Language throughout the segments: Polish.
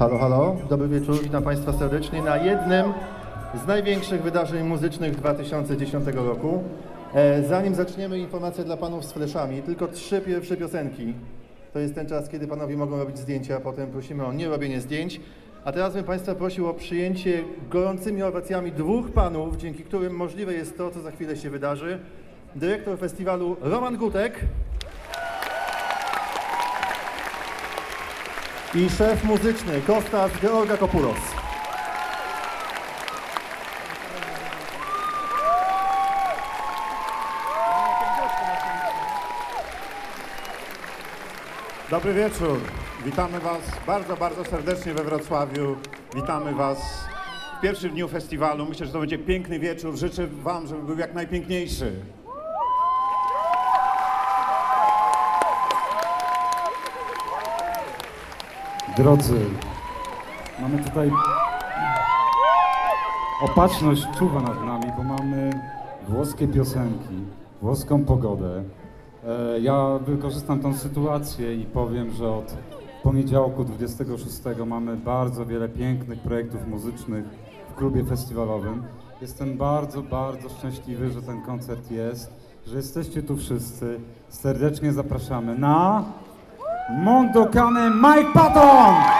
Halo, halo, dobry wieczór, witam Państwa serdecznie na jednym z największych wydarzeń muzycznych 2010 roku. E, zanim zaczniemy, informacja dla Panów z fleszami, tylko trzy pierwsze piosenki. To jest ten czas, kiedy Panowie mogą robić zdjęcia, a potem prosimy o nierobienie zdjęć. A teraz bym Państwa prosił o przyjęcie gorącymi owacjami dwóch Panów, dzięki którym możliwe jest to, co za chwilę się wydarzy. Dyrektor festiwalu Roman Gutek i szef muzyczny Kostas Georga Kopulos. Dobry wieczór. Witamy Was bardzo, bardzo serdecznie we Wrocławiu. Witamy Was w pierwszym dniu festiwalu. Myślę, że to będzie piękny wieczór. Życzę Wam, żeby był jak najpiękniejszy. Drodzy, mamy tutaj opatrzność czuwa nad nami, bo mamy włoskie piosenki, włoską pogodę. E, Ja wykorzystam tą sytuację i powiem, że od poniedziałku 26 mamy bardzo wiele pięknych projektów muzycznych w klubie festiwalowym. Jestem bardzo, bardzo szczęśliwy, że ten koncert jest, że jesteście tu wszyscy. Serdecznie zapraszamy na Mondo Cane Mike Patton.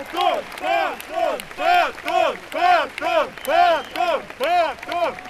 Pato! Pato! Pato! Pato! Pato! Pato!